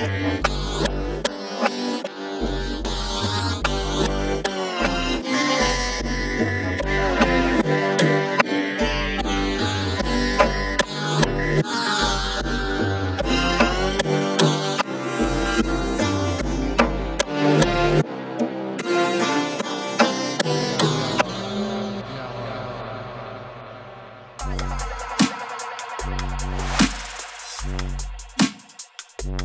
fire. Uh,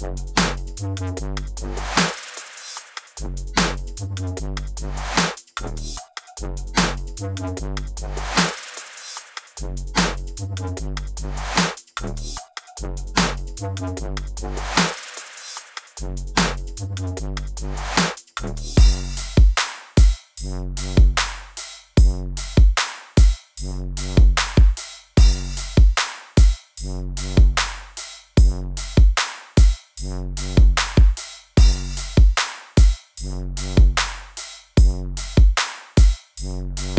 Thank Mm-hmm. Mm-hmm.